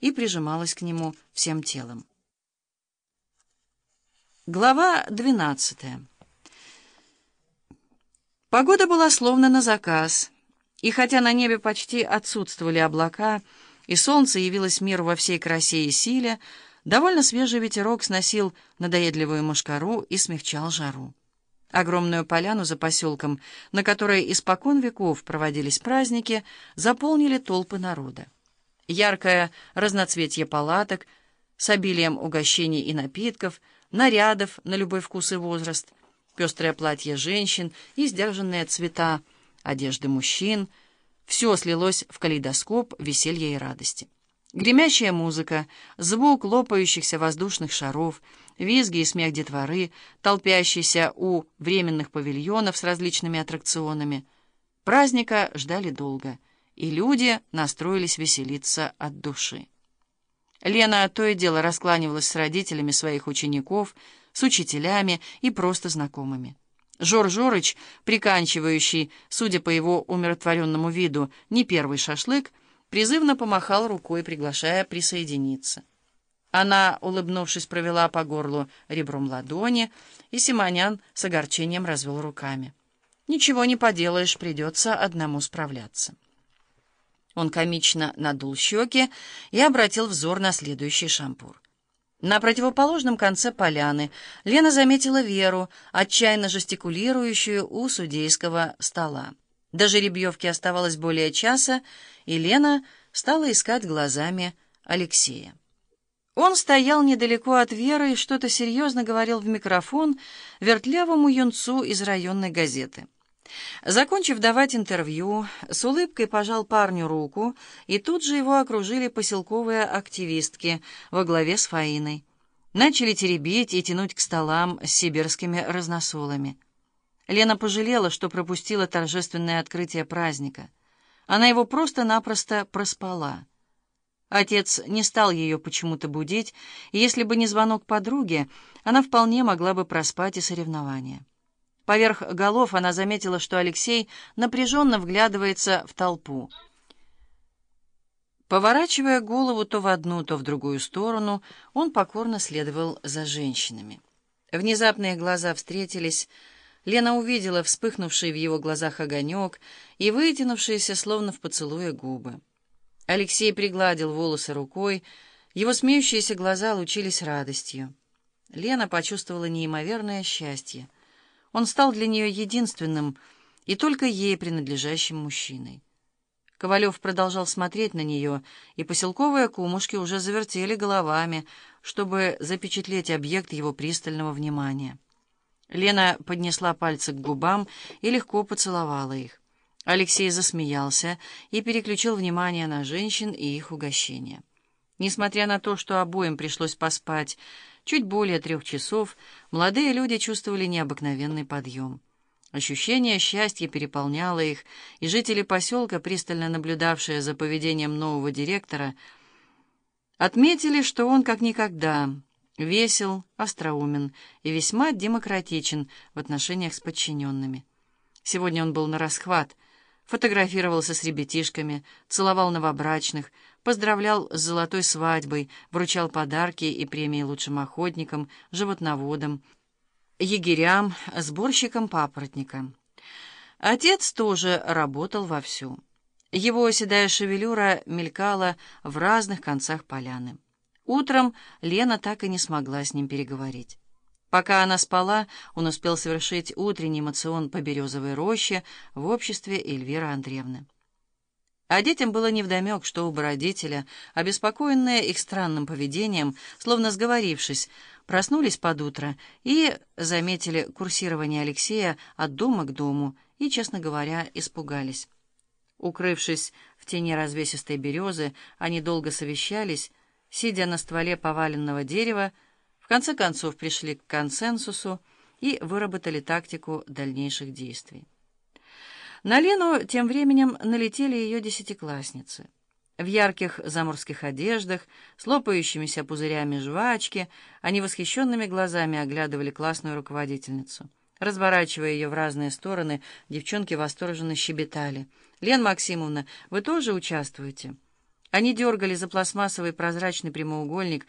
и прижималась к нему всем телом. Глава двенадцатая. Погода была словно на заказ, и хотя на небе почти отсутствовали облака, и солнце явилось миру во всей красе и силе, довольно свежий ветерок сносил надоедливую мушкару и смягчал жару. Огромную поляну за поселком, на которой испокон веков проводились праздники, заполнили толпы народа. Яркое разноцветье палаток с обилием угощений и напитков, нарядов на любой вкус и возраст, пестрое платье женщин и сдержанные цвета одежды мужчин — все слилось в калейдоскоп веселья и радости. Гремящая музыка, звук лопающихся воздушных шаров, визги и смех детворы, толпящиеся у временных павильонов с различными аттракционами. Праздника ждали долго, и люди настроились веселиться от души. Лена то и дело раскланивалась с родителями своих учеников, с учителями и просто знакомыми. Жор Жорыч, приканчивающий, судя по его умиротворенному виду, не первый шашлык, призывно помахал рукой, приглашая присоединиться. Она, улыбнувшись, провела по горлу ребром ладони, и Симонян с огорчением развел руками. «Ничего не поделаешь, придется одному справляться». Он комично надул щеки и обратил взор на следующий шампур. На противоположном конце поляны Лена заметила Веру, отчаянно жестикулирующую у судейского стола. До жеребьевки оставалось более часа, и Лена стала искать глазами Алексея. Он стоял недалеко от Веры и что-то серьезно говорил в микрофон вертлявому юнцу из районной газеты. Закончив давать интервью, с улыбкой пожал парню руку, и тут же его окружили поселковые активистки во главе с Фаиной. Начали теребить и тянуть к столам с сибирскими разносолами. Лена пожалела, что пропустила торжественное открытие праздника. Она его просто-напросто проспала. Отец не стал ее почему-то будить, и если бы не звонок подруги, она вполне могла бы проспать и соревнования. Поверх голов она заметила, что Алексей напряженно вглядывается в толпу. Поворачивая голову то в одну, то в другую сторону, он покорно следовал за женщинами. Внезапные глаза встретились. Лена увидела вспыхнувший в его глазах огонек и вытянувшиеся, словно в поцелуе, губы. Алексей пригладил волосы рукой, его смеющиеся глаза лучились радостью. Лена почувствовала неимоверное счастье — он стал для нее единственным и только ей принадлежащим мужчиной. Ковалев продолжал смотреть на нее, и поселковые кумушки уже завертели головами, чтобы запечатлеть объект его пристального внимания. Лена поднесла пальцы к губам и легко поцеловала их. Алексей засмеялся и переключил внимание на женщин и их угощения. Несмотря на то, что обоим пришлось поспать чуть более трех часов, молодые люди чувствовали необыкновенный подъем. Ощущение счастья переполняло их, и жители поселка, пристально наблюдавшие за поведением нового директора, отметили, что он как никогда весел, остроумен и весьма демократичен в отношениях с подчиненными. Сегодня он был на расхват — фотографировался с ребятишками, целовал новобрачных, поздравлял с золотой свадьбой, вручал подарки и премии лучшим охотникам, животноводам, егерям, сборщикам папоротника. Отец тоже работал вовсю. Его седая шевелюра мелькала в разных концах поляны. Утром Лена так и не смогла с ним переговорить. Пока она спала, он успел совершить утренний мацион по березовой роще в обществе Эльвиры Андреевны. А детям было невдомек, что оба родителя, обеспокоенные их странным поведением, словно сговорившись, проснулись под утро и заметили курсирование Алексея от дома к дому и, честно говоря, испугались. Укрывшись в тени развесистой березы, они долго совещались, сидя на стволе поваленного дерева, в конце концов пришли к консенсусу и выработали тактику дальнейших действий. На Лену тем временем налетели ее десятиклассницы. В ярких заморских одеждах, с лопающимися пузырями жвачки, они восхищенными глазами оглядывали классную руководительницу. Разворачивая ее в разные стороны, девчонки восторженно щебетали. «Лен Максимовна, вы тоже участвуете?» Они дергали за пластмассовый прозрачный прямоугольник,